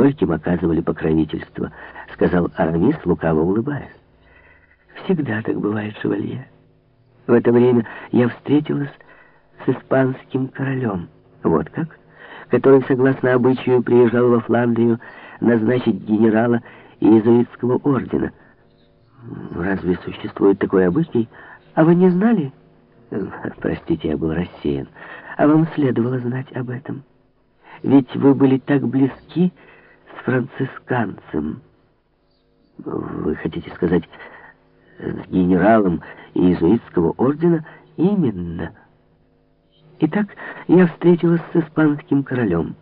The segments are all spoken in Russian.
стольким оказывали покровительство, сказал Арамис, лукаво улыбаясь. Всегда так бывает, шевалье. В это время я встретилась с испанским королем. Вот как? Который, согласно обычаю, приезжал во Фландрию назначить генерала иезуитского ордена. Разве существует такой обычай? А вы не знали? Простите, я был рассеян. А вам следовало знать об этом. Ведь вы были так близки францисканцем. Вы хотите сказать, с генералом иезуитского ордена? Именно. Итак, я встретилась с испанским королем.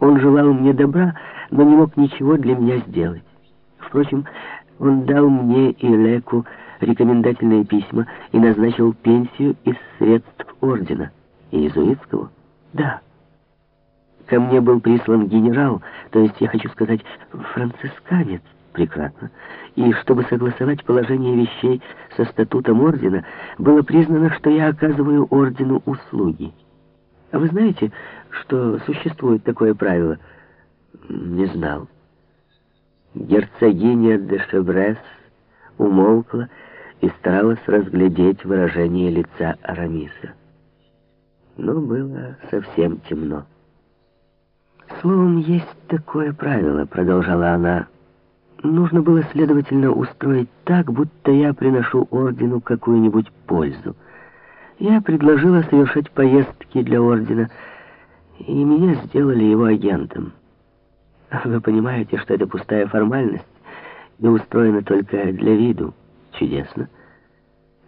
Он желал мне добра, но не мог ничего для меня сделать. Впрочем, он дал мне и Леку рекомендательные письма и назначил пенсию из средств ордена. Иезуитского? Да. Ко мне был прислан генерал, то есть, я хочу сказать, францисканец. Прекрасно. И чтобы согласовать положение вещей со статутом ордена, было признано, что я оказываю ордену услуги. А вы знаете, что существует такое правило? Не знал. Герцогиня де Шеврес умолкла и старалась разглядеть выражение лица Арамиса. Но было совсем темно. «Словом, есть такое правило», — продолжала она. «Нужно было, следовательно, устроить так, будто я приношу ордену какую-нибудь пользу. Я предложила совершать поездки для ордена, и меня сделали его агентом. Вы понимаете, что это пустая формальность и устроена только для виду. Чудесно.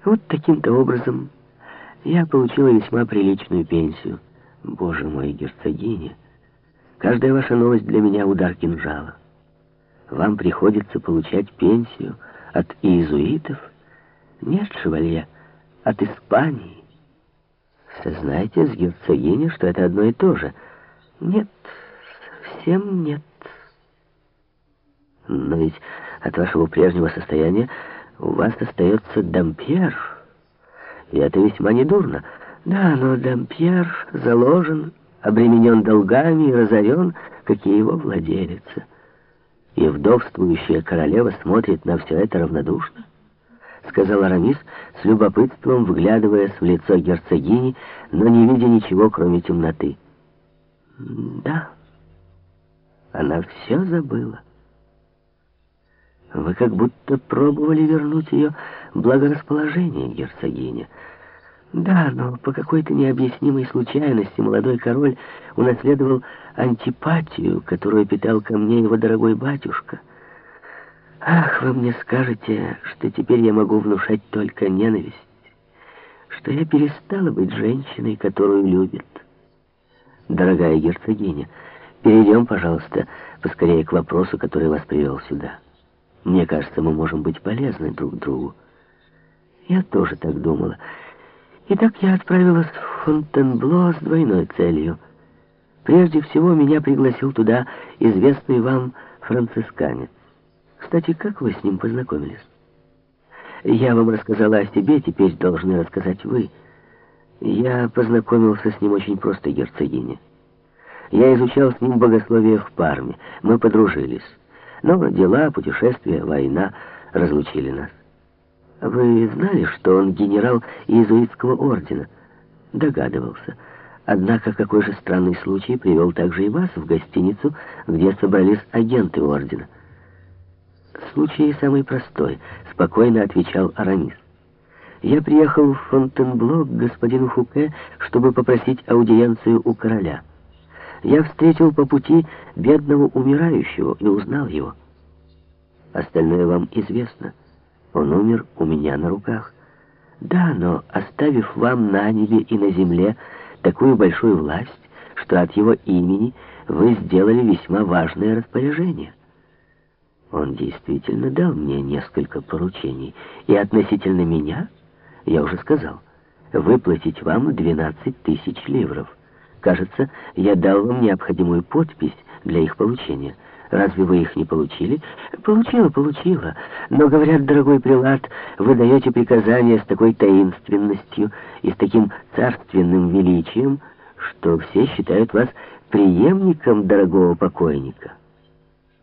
Вот таким-то образом я получила весьма приличную пенсию. Боже мой, герцогиня, каждая ваша новость для меня удар кинжала. Вам приходится получать пенсию от иезуитов? Нет, шевалье, от Испании. Сознайте с герцогиней, что это одно и то же. Нет, совсем нет. Но ведь от вашего прежнего состояния у вас остается Дампьер. И это весьма недурно. Да, но Дампьер заложен, обременен долгами и разорен, как и его владелица. И вдовствующая королева смотрит на все это равнодушно, сказал Арамис с любопытством, вглядываясь в лицо герцогини, но не видя ничего, кроме темноты. Да, она все забыла. Вы как будто пробовали вернуть ее благорасположение, герцогиня. Да, но по какой-то необъяснимой случайности молодой король унаследовал антипатию, которую питал ко мне его дорогой батюшка. Ах, вы мне скажете, что теперь я могу внушать только ненависть, что я перестала быть женщиной, которую любит. Дорогая герцогиня, перейдем, пожалуйста, поскорее к вопросу, который вас привел сюда. Мне кажется, мы можем быть полезны друг другу. Я тоже так думала. Итак, я отправилась в Фонтенбло с двойной целью. Прежде всего, меня пригласил туда известный вам францисканец. Кстати, как вы с ним познакомились? Я вам рассказала о себе, теперь должны рассказать вы. Я познакомился с ним очень просто, герцогиня. Я изучал с ним богословие в Парме. Мы подружились. Но дела, путешествия, война разлучили нас. Вы знали, что он генерал иезуитского ордена? Догадывался. Однако какой же странный случай привел также и вас в гостиницу, где собрались агенты ордена? Случай самый простой, спокойно отвечал Арамис. Я приехал в Фонтенбло к господину Фуке, чтобы попросить аудиенцию у короля. Я встретил по пути бедного умирающего и узнал его. Остальное вам известно. Он умер у меня на руках. Да, но оставив вам на небе и на земле такую большую власть, что от его имени вы сделали весьма важное распоряжение. Он действительно дал мне несколько поручений, и относительно меня, я уже сказал, выплатить вам 12 тысяч ливров. Кажется, я дал вам необходимую подпись для их получения. Разве вы их не получили? Получила, получила. Но, говорят, дорогой прилад, вы даете приказания с такой таинственностью и с таким царственным величием, что все считают вас преемником дорогого покойника.